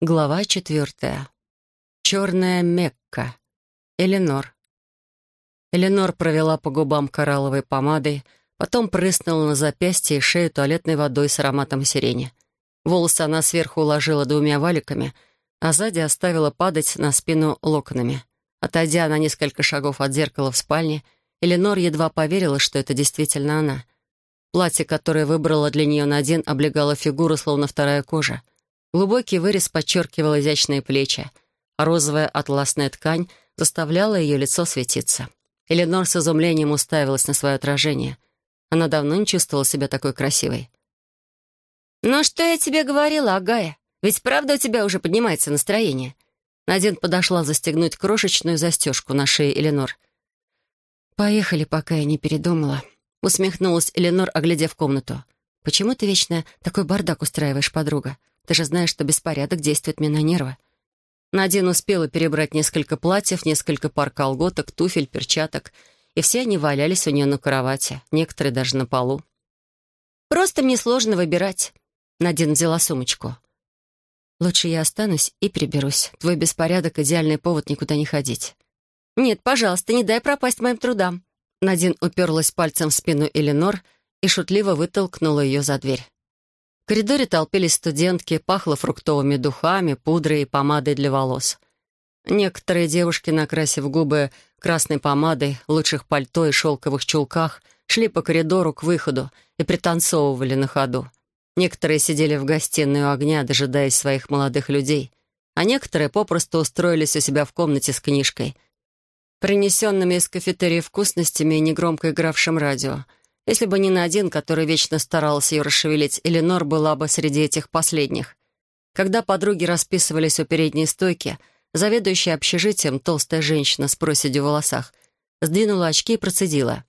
Глава четвертая. Черная Мекка. Эленор. Эленор провела по губам коралловой помадой, потом прыснула на запястье и шею туалетной водой с ароматом сирени. Волосы она сверху уложила двумя валиками, а сзади оставила падать на спину локонами. Отойдя на несколько шагов от зеркала в спальне, Эленор едва поверила, что это действительно она. Платье, которое выбрала для нее Надин, облегало фигуру, словно вторая кожа — Глубокий вырез подчеркивал изящные плечи, розовая атласная ткань заставляла ее лицо светиться. Эленор с изумлением уставилась на свое отражение. Она давно не чувствовала себя такой красивой. «Ну что я тебе говорила, Агая? Ведь правда у тебя уже поднимается настроение?» Надин подошла застегнуть крошечную застежку на шее Эленор. «Поехали, пока я не передумала», — усмехнулась Эленор, оглядев комнату. «Почему ты вечно такой бардак устраиваешь, подруга? Ты же знаешь, что беспорядок действует мне на нервы». Надин успела перебрать несколько платьев, несколько пар колготок, туфель, перчаток, и все они валялись у нее на кровати, некоторые даже на полу. «Просто мне сложно выбирать», — Надин взяла сумочку. «Лучше я останусь и приберусь. Твой беспорядок — идеальный повод никуда не ходить». «Нет, пожалуйста, не дай пропасть моим трудам». Надин уперлась пальцем в спину Эленор и шутливо вытолкнула ее за дверь. Коридоре толпились студентки, пахло фруктовыми духами, пудрой и помадой для волос. Некоторые девушки, накрасив губы красной помадой, в лучших пальто и шелковых чулках, шли по коридору к выходу и пританцовывали на ходу. Некоторые сидели в гостиной у огня, дожидаясь своих молодых людей, а некоторые попросту устроились у себя в комнате с книжкой, принесенными из кафетерия вкусностями и негромко игравшим радио — если бы не Надин, который вечно старался ее расшевелить, Эленор была бы среди этих последних. Когда подруги расписывались у передней стойки, заведующая общежитием, толстая женщина с проседью в волосах, сдвинула очки и процедила.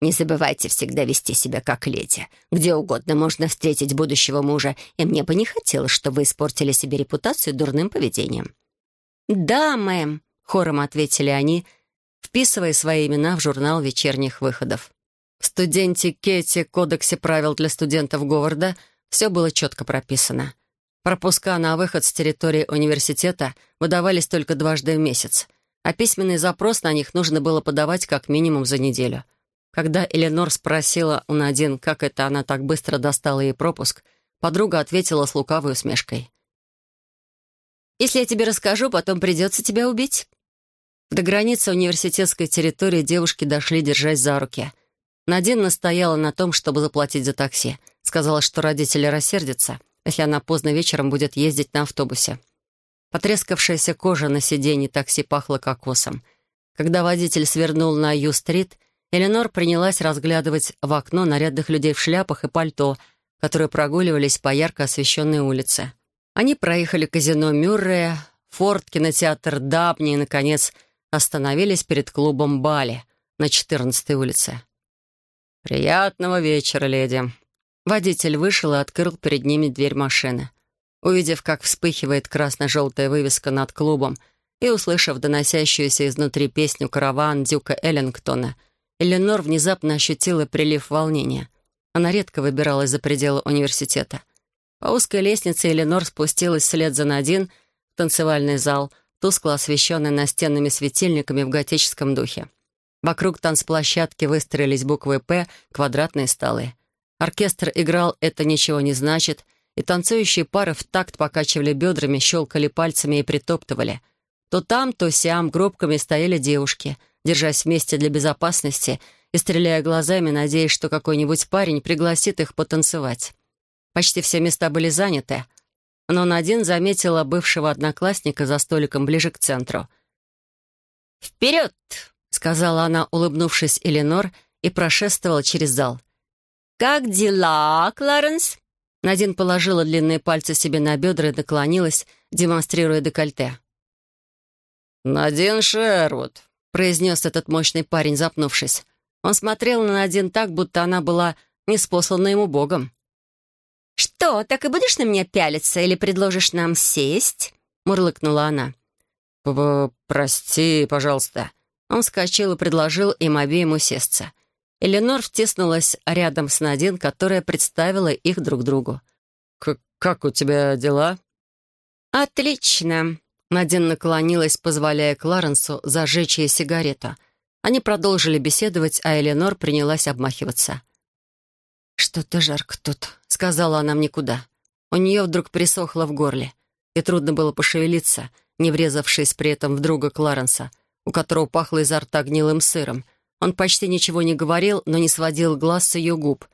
«Не забывайте всегда вести себя как леди. Где угодно можно встретить будущего мужа, и мне бы не хотелось, чтобы вы испортили себе репутацию дурным поведением». «Да, мэм», — хором ответили они, вписывая свои имена в журнал вечерних выходов. В студенте Кетти Кодексе правил для студентов Говарда все было четко прописано. Пропуска на выход с территории университета выдавались только дважды в месяц, а письменный запрос на них нужно было подавать как минимум за неделю. Когда Эленор спросила у Надин, как это она так быстро достала ей пропуск, подруга ответила с лукавой усмешкой. «Если я тебе расскажу, потом придется тебя убить». До границы университетской территории девушки дошли, держась за руки — Надин настояла на том, чтобы заплатить за такси. Сказала, что родители рассердятся, если она поздно вечером будет ездить на автобусе. Потрескавшаяся кожа на сиденье такси пахла кокосом. Когда водитель свернул на Ю-стрит, Эленор принялась разглядывать в окно нарядных людей в шляпах и пальто, которые прогуливались по ярко освещенной улице. Они проехали казино Мюррея, форт, кинотеатр Дабни и, наконец, остановились перед клубом Бали на 14-й улице. «Приятного вечера, леди». Водитель вышел и открыл перед ними дверь машины. Увидев, как вспыхивает красно-желтая вывеска над клубом, и услышав доносящуюся изнутри песню «Караван» Дюка Эллингтона, Эленор внезапно ощутила прилив волнения. Она редко выбиралась за пределы университета. По узкой лестнице Эленор спустилась вслед за Надин в танцевальный зал, тускло освещенный настенными светильниками в готическом духе. Вокруг танцплощадки выстроились буквы «П», квадратные столы. Оркестр играл «Это ничего не значит», и танцующие пары в такт покачивали бедрами, щелкали пальцами и притоптывали. То там, то сям группками стояли девушки, держась вместе для безопасности и стреляя глазами, надеясь, что какой-нибудь парень пригласит их потанцевать. Почти все места были заняты, но Надин заметила бывшего одноклассника за столиком ближе к центру. «Вперед!» Сказала она, улыбнувшись Эленор, и прошествовала через зал. «Как дела, Кларенс?» Надин положила длинные пальцы себе на бедра и наклонилась, демонстрируя декольте. «Надин Шервуд», — произнес этот мощный парень, запнувшись. Он смотрел на Надин так, будто она была неспослана ему богом. «Что, так и будешь на меня пялиться или предложишь нам сесть?» — мурлыкнула она. П -п «Прости, пожалуйста», он вскочил и предложил им обеим усесться. Эленор втиснулась рядом с Надин, которая представила их друг другу. К «Как у тебя дела?» «Отлично!» Надин наклонилась, позволяя Кларенсу зажечь ей сигарету. Они продолжили беседовать, а Эленор принялась обмахиваться. «Что-то жарко тут», — сказала она мне куда. У нее вдруг присохло в горле, и трудно было пошевелиться, не врезавшись при этом в друга Кларенса, у которого пахло изо рта гнилым сыром. Он почти ничего не говорил, но не сводил глаз с ее губ.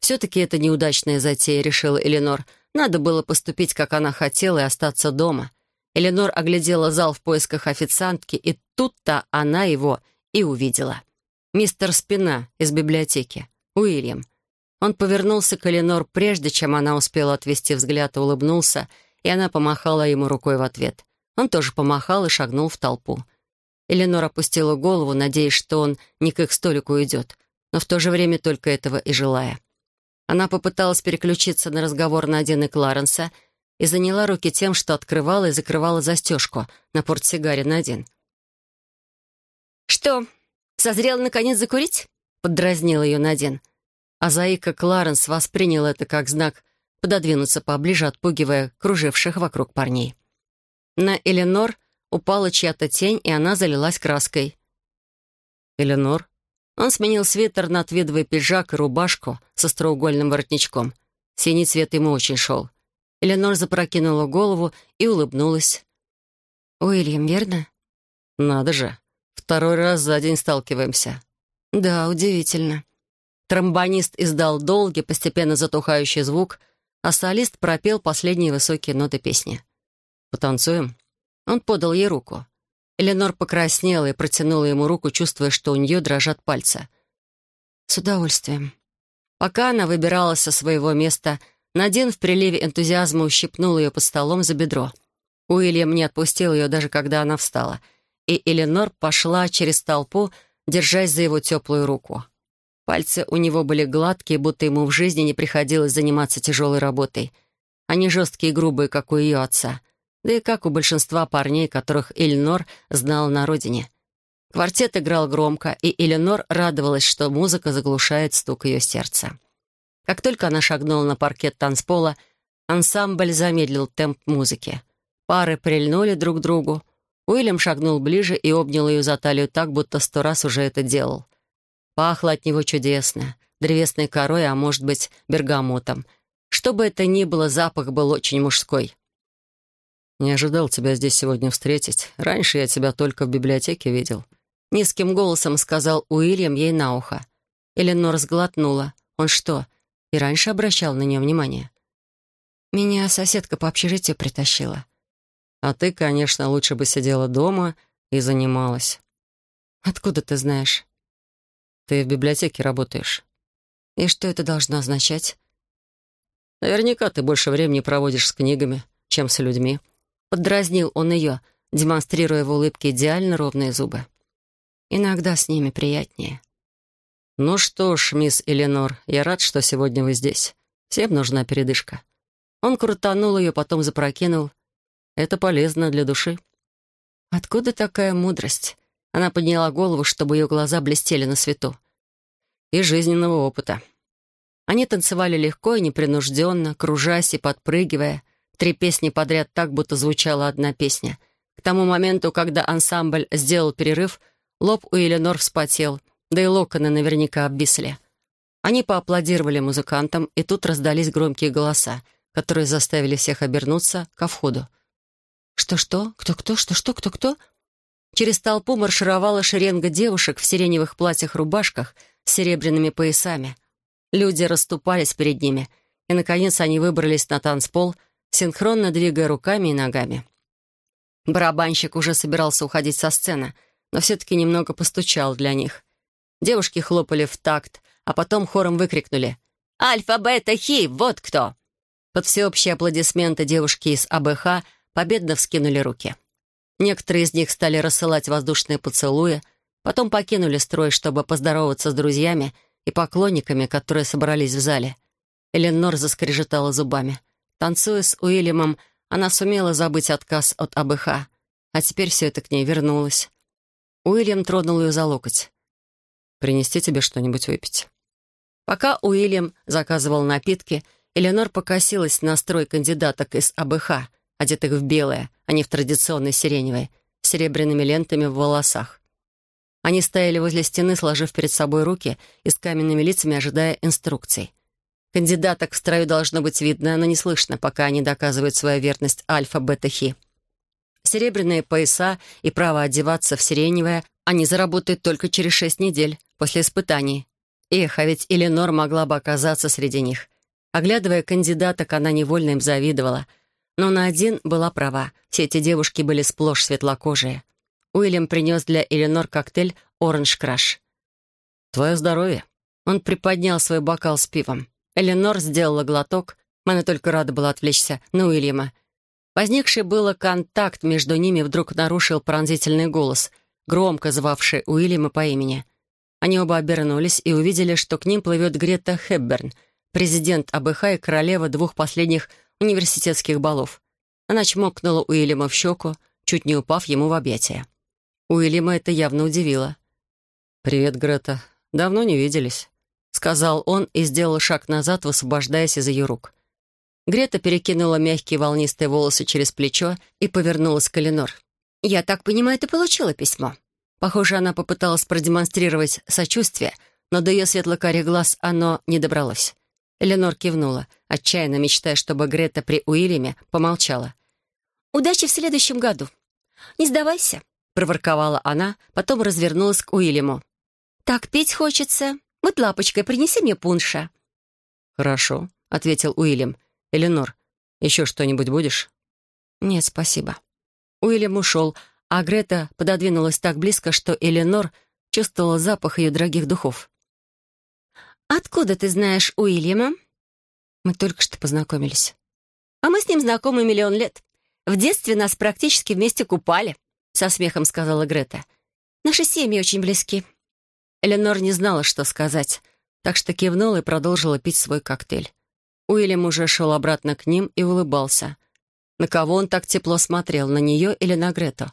«Все-таки это неудачная затея», — решила Эленор. «Надо было поступить, как она хотела, и остаться дома». Эленор оглядела зал в поисках официантки, и тут-то она его и увидела. Мистер Спина из библиотеки. Уильям. Он повернулся к Эленор, прежде чем она успела отвести взгляд, улыбнулся, и она помахала ему рукой в ответ. Он тоже помахал и шагнул в толпу. Эленор опустила голову, надеясь, что он не к их столику уйдет, но в то же время только этого и желая. Она попыталась переключиться на разговор Надины Кларенса — и заняла руки тем, что открывала и закрывала застежку на портсигаре Надин. «Что, созрел наконец закурить?» — поддразнил ее Надин. А Заика Кларенс воспринял это как знак пододвинуться поближе, отпугивая круживших вокруг парней. На Эленор упала чья-то тень, и она залилась краской. «Эленор?» Он сменил свитер на твидовый пиджак и рубашку со остроугольным воротничком. Синий цвет ему очень шел. Эленор запрокинула голову и улыбнулась. «Уильям, верно?» «Надо же. Второй раз за день сталкиваемся». «Да, удивительно». Тромбонист издал долгий, постепенно затухающий звук, а солист пропел последние высокие ноты песни. «Потанцуем?» Он подал ей руку. Эленор покраснела и протянула ему руку, чувствуя, что у нее дрожат пальцы. «С удовольствием». Пока она выбиралась со своего места, Надин в приливе энтузиазма ущипнул ее под столом за бедро. Уильям не отпустил ее, даже когда она встала, и Эленор пошла через толпу, держась за его теплую руку. Пальцы у него были гладкие, будто ему в жизни не приходилось заниматься тяжелой работой. Они жесткие и грубые, как у ее отца, да и как у большинства парней, которых Эленор знала на родине. Квартет играл громко, и Эленор радовалась, что музыка заглушает стук ее сердца. Как только она шагнула на паркет танцпола, ансамбль замедлил темп музыки. Пары прильнули друг к другу. Уильям шагнул ближе и обнял ее за талию так, будто сто раз уже это делал. Пахло от него чудесно, древесной корой, а может быть, бергамотом. Что бы это ни было, запах был очень мужской. «Не ожидал тебя здесь сегодня встретить. Раньше я тебя только в библиотеке видел». Низким голосом сказал Уильям ей на ухо. Эленор сглотнула. «Он что, и раньше обращал на нее внимание. Меня соседка по общежитию притащила. А ты, конечно, лучше бы сидела дома и занималась. Откуда ты знаешь? Ты в библиотеке работаешь. И что это должно означать? Наверняка ты больше времени проводишь с книгами, чем с людьми. Поддразнил он ее, демонстрируя в улыбке идеально ровные зубы. Иногда с ними приятнее. «Ну что ж, мисс Эленор, я рад, что сегодня вы здесь. Всем нужна передышка». Он крутанул ее, потом запрокинул. «Это полезно для души». «Откуда такая мудрость?» Она подняла голову, чтобы ее глаза блестели на свету. «И жизненного опыта». Они танцевали легко и непринужденно, кружась и подпрыгивая. Три песни подряд так, будто звучала одна песня. К тому моменту, когда ансамбль сделал перерыв, лоб у Эленор вспотел — да и локоны наверняка обвисли. Они поаплодировали музыкантам, и тут раздались громкие голоса, которые заставили всех обернуться ко входу. «Что-что? Кто-кто? Что-что? Кто-кто?» Через толпу маршировала шеренга девушек в сиреневых платьях-рубашках с серебряными поясами. Люди расступались перед ними, и, наконец, они выбрались на танцпол, синхронно двигая руками и ногами. Барабанщик уже собирался уходить со сцены, но все-таки немного постучал для них. Девушки хлопали в такт, а потом хором выкрикнули «Альфа, бета, хи, вот кто!» Под всеобщие аплодисменты девушки из АБХ победно вскинули руки. Некоторые из них стали рассылать воздушные поцелуи, потом покинули строй, чтобы поздороваться с друзьями и поклонниками, которые собрались в зале. Эленор заскрежетала зубами. Танцуя с Уильямом, она сумела забыть отказ от АБХ, а теперь все это к ней вернулось. Уильям тронул ее за локоть. Принести тебе что-нибудь выпить?» Пока Уильям заказывал напитки, Эленор покосилась на строй кандидаток из АБХ, одетых в белое, а не в традиционное сиреневое, с серебряными лентами в волосах. Они стояли возле стены, сложив перед собой руки и с каменными лицами ожидая инструкций. Кандидаток в строю должно быть видно, но не слышно, пока они доказывают свою верность альфа-бета-хи. Серебряные пояса и право одеваться в сиреневое они заработают только через шесть недель после испытаний. Эх, а ведь Эленор могла бы оказаться среди них. Оглядывая кандидаток, она невольно им завидовала. Но на один была права. Все эти девушки были сплошь светлокожие. Уильям принес для Эленор коктейль «Оранж Краш». «Твое здоровье». Он приподнял свой бокал с пивом. Эленор сделала глоток. Она только рада была отвлечься на Уильяма. Возникший было контакт между ними вдруг нарушил пронзительный голос, громко звавший Уильяма по имени. Они оба обернулись и увидели, что к ним плывет Грета Хепберн, президент АБХ и королева двух последних университетских балов. Она чмокнула Уильяма в щеку, чуть не упав ему в объятия. Уильяма это явно удивило. «Привет, Грета. Давно не виделись», — сказал он и сделал шаг назад, высвобождаясь из ее рук. Грета перекинула мягкие волнистые волосы через плечо и повернулась к Эленор. «Я так понимаю, ты получила письмо?» Похоже, она попыталась продемонстрировать сочувствие, но до ее светло-карих глаз оно не добралось. Эленор кивнула, отчаянно мечтая, чтобы Грета при Уильяме помолчала. «Удачи в следующем году. Не сдавайся», — проворковала она, потом развернулась к Уильяму. «Так пить хочется. Вот лапочкой принеси мне пунша». «Хорошо», — ответил Уильям. «Эленор, еще что-нибудь будешь?» «Нет, спасибо». Уильям ушел, а Грета пододвинулась так близко, что Эленор чувствовала запах ее дорогих духов. «Откуда ты знаешь Уильяма?» «Мы только что познакомились». «А мы с ним знакомы миллион лет. В детстве нас практически вместе купали», — со смехом сказала Грета. «Наши семьи очень близки». Эленор не знала, что сказать, так что кивнула и продолжила пить свой коктейль. Уильям уже шел обратно к ним и улыбался. На кого он так тепло смотрел, на нее или на Грету?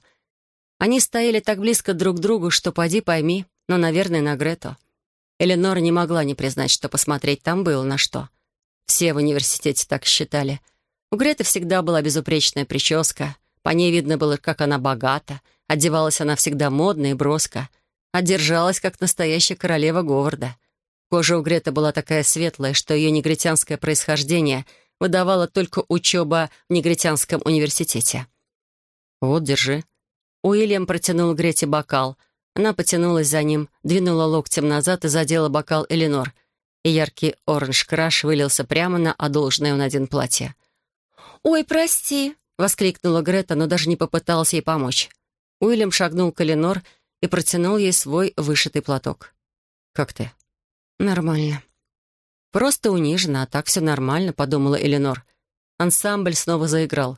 Они стояли так близко друг к другу, что поди пойми, но, наверное, на Грету. Эленор не могла не признать, что посмотреть там было на что. Все в университете так считали. У Греты всегда была безупречная прическа. По ней видно было, как она богата. Одевалась она всегда модно и броско. Одержалась, как настоящая королева Говарда. Кожа у Греты была такая светлая, что ее негритянское происхождение выдавало только учеба в негритянском университете. «Вот, держи». Уильям протянул Грете бокал. Она потянулась за ним, двинула локтем назад и задела бокал Эленор. И яркий оранж-краш вылился прямо на одолженное он один платье. «Ой, прости!» — воскликнула Грета, но даже не попыталась ей помочь. Уильям шагнул к Эленор и протянул ей свой вышитый платок. «Как ты?» «Нормально». «Просто унижена, а так все нормально», — подумала Эленор. Ансамбль снова заиграл.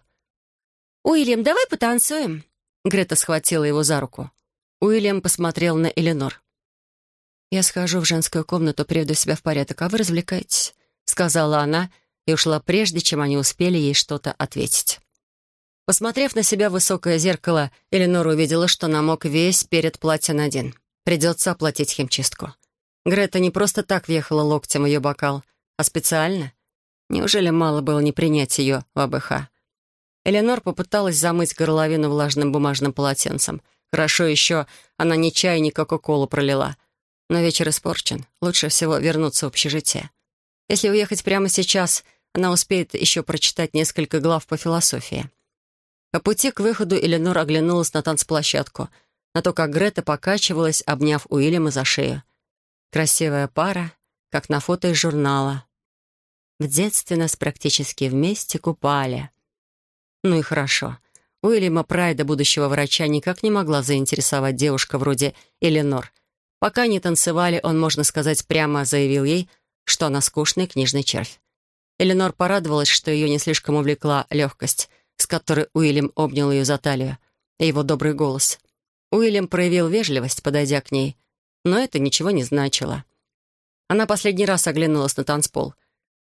«Уильям, давай потанцуем?» Грета схватила его за руку. Уильям посмотрел на Эленор. «Я схожу в женскую комнату, приведу себя в порядок, а вы развлекайтесь», — сказала она и ушла прежде, чем они успели ей что-то ответить. Посмотрев на себя в высокое зеркало, Эленор увидела, что намок весь перед платьем один. Придется оплатить химчистку. Грета не просто так въехала локтем ее бокал, а специально. Неужели мало было не принять ее в АБХ? Эленор попыталась замыть горловину влажным бумажным полотенцем. Хорошо еще она ни чай, ни кока-колу пролила. Но вечер испорчен. Лучше всего вернуться в общежитие. Если уехать прямо сейчас, она успеет еще прочитать несколько глав по философии. По пути к выходу Эленор оглянулась на танцплощадку, на то, как Грета покачивалась, обняв Уильяма за шею. Красивая пара, как на фото из журнала. В детстве нас практически вместе купали. Ну и хорошо. Уильяма Прайда, будущего врача, никак не могла заинтересовать девушка вроде Эленор. Пока не танцевали, он, можно сказать, прямо заявил ей, что она скучный книжный червь. Эленор порадовалась, что ее не слишком увлекла легкость, с которой Уильям обнял ее за талию, и его добрый голос. Уильям проявил вежливость, подойдя к ней — но это ничего не значило. Она последний раз оглянулась на танцпол.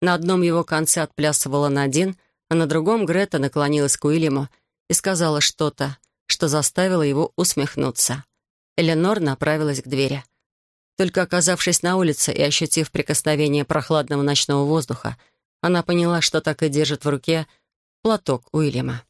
На одном его конце отплясывала Надин, а на другом Грета наклонилась к Уильяму и сказала что-то, что заставило его усмехнуться. Эленор направилась к двери. Только оказавшись на улице и ощутив прикосновение прохладного ночного воздуха, она поняла, что так и держит в руке платок Уильяма.